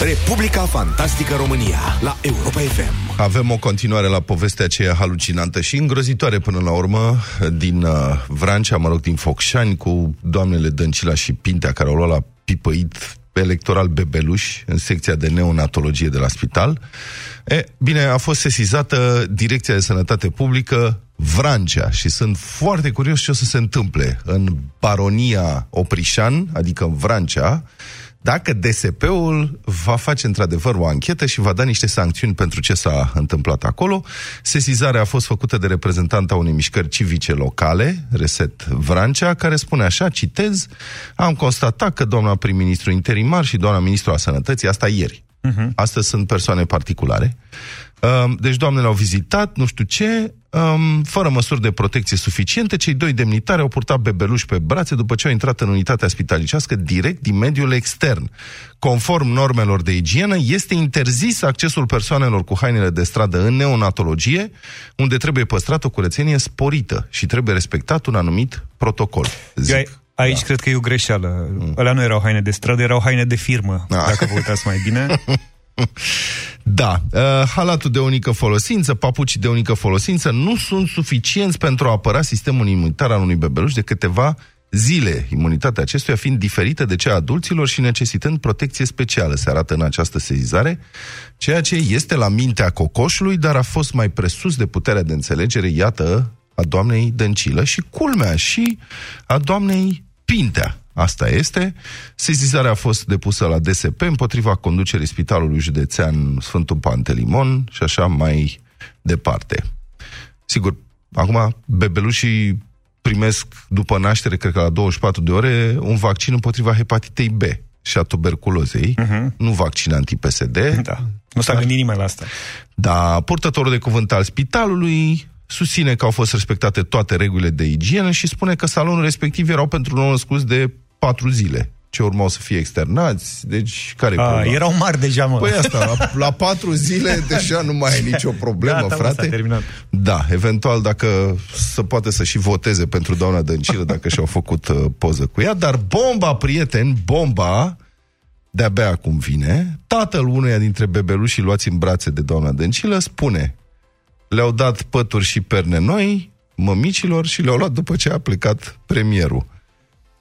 Republica Fantastică România la Europa FM. Avem o continuare la povestea aceea halucinantă și îngrozitoare până la urmă din uh, Vrancea, mă rog, din Focșani, cu doamnele Dăncila și Pintea, care au luat la pipăit electoral bebeluș în secția de neonatologie de la spital. E, bine, a fost sesizată Direcția de Sănătate Publică Vrancea și sunt foarte curios ce o să se întâmple în baronia Oprișan, adică în Vrancea, dacă DSP-ul va face într-adevăr o anchetă și va da niște sancțiuni pentru ce s-a întâmplat acolo. Sesizarea a fost făcută de reprezentanta unei mișcări civice locale, Reset Vrancea, care spune așa, citez, am constatat că doamna prim-ministru interimar și doamna ministru a sănătății, asta ieri, uh-huh. astăzi sunt persoane particulare, deci doamnele au vizitat, nu știu ce, um, fără măsuri de protecție suficiente, cei doi demnitari au purtat bebeluși pe brațe după ce au intrat în unitatea spitalicească direct din mediul extern. Conform normelor de igienă, este interzis accesul persoanelor cu hainele de stradă în neonatologie, unde trebuie păstrată o curățenie sporită și trebuie respectat un anumit protocol. Zic. Aici da. cred că e o greșeală. Mm. Alea nu erau haine de stradă, erau haine de firmă, da. dacă vă uitați mai bine. Da, uh, halatul de unică folosință, papucii de unică folosință nu sunt suficienți pentru a apăra sistemul imunitar al unui bebeluș de câteva zile, imunitatea acestuia fiind diferită de cea a adulților și necesitând protecție specială, se arată în această sezizare, ceea ce este la mintea cocoșului, dar a fost mai presus de puterea de înțelegere, iată, a doamnei Dăncilă și culmea și a doamnei Pintea. Asta este. Sesizarea a fost depusă la DSP împotriva conducerii Spitalului Județean Sfântul Pantelimon și așa mai departe. Sigur, acum bebelușii primesc după naștere, cred că la 24 de ore, un vaccin împotriva hepatitei B și a tuberculozei, uh-huh. nu vaccin anti-PSD. Da. Nu s-a gândit nimeni la asta. Da, purtătorul de cuvânt al spitalului susține că au fost respectate toate regulile de igienă și spune că salonul respectiv erau pentru nou născuți de patru zile ce urmau să fie externați, deci care A, Erau mari deja, mă. Păi asta, la, la patru zile deja nu mai e nicio problemă, Gata, frate. terminat. Da, eventual dacă să poate să și voteze pentru doamna Dăncilă dacă și-au făcut uh, poză cu ea, dar bomba, prieteni, bomba de-abia acum vine, tatăl uneia dintre bebelușii luați în brațe de doamna Dăncilă spune le-au dat pături și perne noi mămicilor și le-au luat după ce a plecat premierul.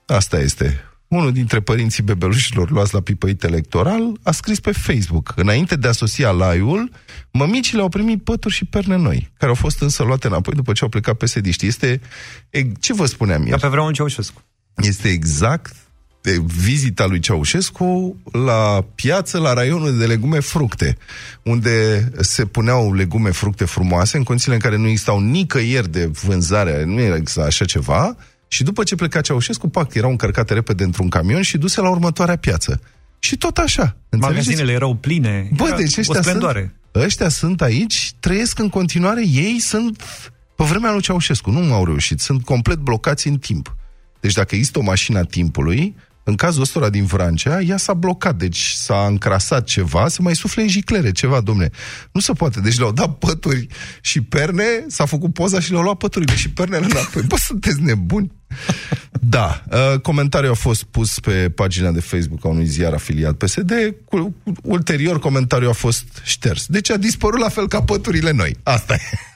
Asta este. Unul dintre părinții bebelușilor luați la pipăit electoral a scris pe Facebook. Înainte de a sosi live-ul, mămicile au primit pături și perne noi, care au fost însă luate înapoi după ce au plecat pe sediști. Este, ce vă spuneam ieri? Ca pe vreau un Ceaușescu. Este exact de vizita lui Ceaușescu la piață, la raionul de legume fructe, unde se puneau legume fructe frumoase, în condițiile în care nu existau nicăieri de vânzare, nu era așa ceva, și după ce pleca Ceaușescu, pac, erau încărcate repede într-un camion și duse la următoarea piață. Și tot așa. Înțelegeți? Magazinele erau pline. Bă, deci ăștia sunt, ăștia sunt aici, trăiesc în continuare, ei sunt pe vremea lui Ceaușescu, nu au reușit, sunt complet blocați în timp. Deci dacă există o mașină a timpului, în cazul ăstora din Vrancea, ea s-a blocat, deci s-a încrasat ceva, să mai sufle în jiclere ceva, domne. Nu se poate. Deci le-au dat pături și perne, s-a făcut poza și le-au luat păturile și pernele înapoi. Bă, sunteți nebuni? Da. Uh, comentariul a fost pus pe pagina de Facebook a unui ziar afiliat PSD. Cu, ulterior, comentariul a fost șters. Deci a dispărut la fel ca păturile noi. Asta e.